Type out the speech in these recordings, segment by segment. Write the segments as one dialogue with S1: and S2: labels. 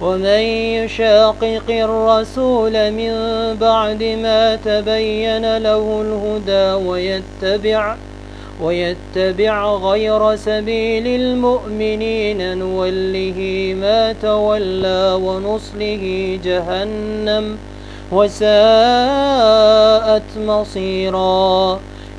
S1: ومن يشاقق الرسول من بعد ما تبين له الهدى ويتبع ويتبع غير سبيل المؤمنين نوله ما تولى ونصله جهنم وساءت مصيرا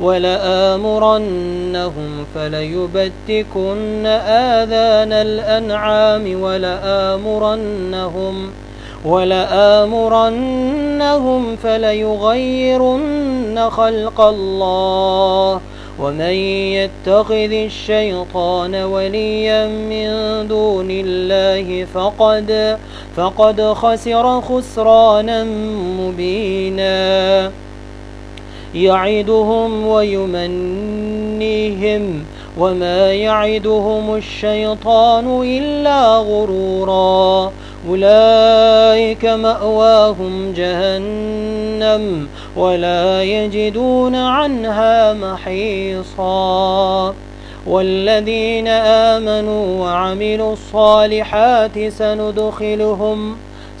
S1: ولآمرنهم فليبتكن آذان الأنعام ولآمرنهم ولآمرنهم فليغيرن خلق الله ومن يتخذ الشيطان وليا من دون الله فقد فقد خسر خسرانا مبينا يعدهم ويمنيهم وما يعدهم الشيطان إلا غرورا. أولئك مأواهم جهنم ولا يجدون عنها محيصا. والذين آمنوا وعملوا الصالحات سندخلهم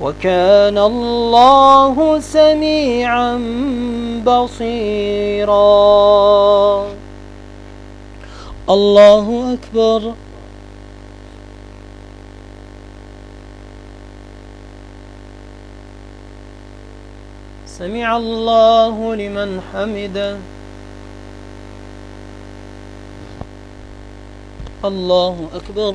S1: وكان الله سميعا بصيرا. الله أكبر. سمع الله لمن حمده. الله أكبر.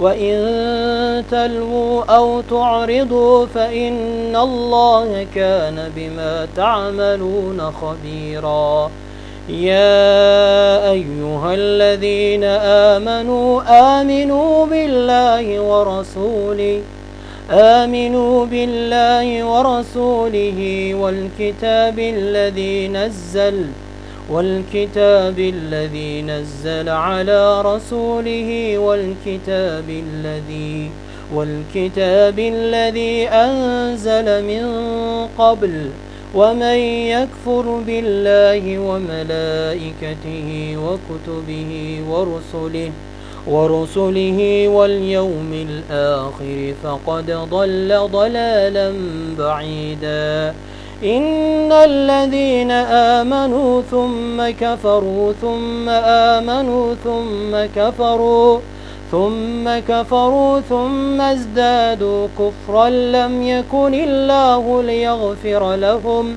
S1: وإن تلووا أو تعرضوا فإن الله كان بما تعملون خبيراً. يا أيها الذين آمنوا آمنوا بالله ورسوله آمنوا بالله ورسوله والكتاب الذي نزل والكتاب الذي نزل على رسوله والكتاب الذي والكتاب الذي أنزل من قبل ومن يكفر بالله وملائكته وكتبه ورسله ورسله واليوم الآخر فقد ضل ضلالا بعيدا. إن الذين آمنوا ثم كفروا ثم آمنوا ثم كفروا ثم كفروا ثم ازدادوا كفرا لم يكن الله ليغفر لهم.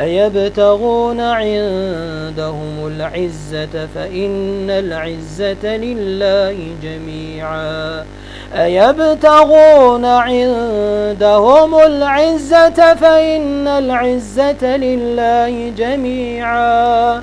S1: أيبتغون عندهم العزة فإن العزة لله جميعا. أيبتغون عندهم العزة فإن العزة لله جميعا.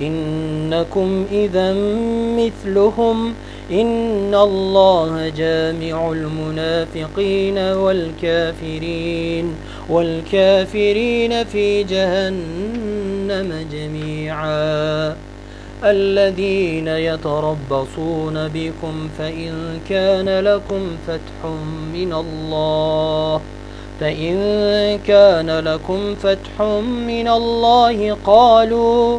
S1: إنكم إذا مثلهم إن الله جامع المنافقين والكافرين والكافرين في جهنم جميعا. الذين يتربصون بكم فإن كان لكم فتح من الله فإن كان لكم فتح من الله قالوا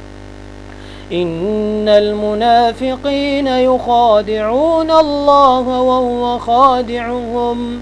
S1: إن المنافقين يخادعون الله وهو خادعهم.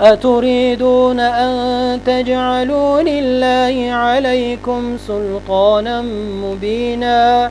S1: أتريدون أن تجعلوا لله عليكم سلطانا مبينا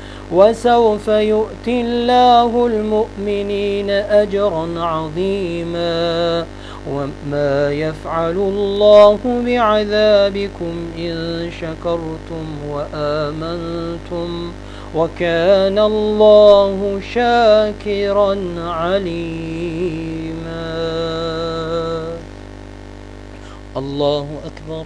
S1: وسوف يؤتي الله المؤمنين أجرا عظيما وما يفعل الله بعذابكم إن شكرتم وآمنتم وكان الله شاكرا عليما. الله أكبر.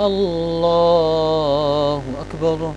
S1: الله أكبر.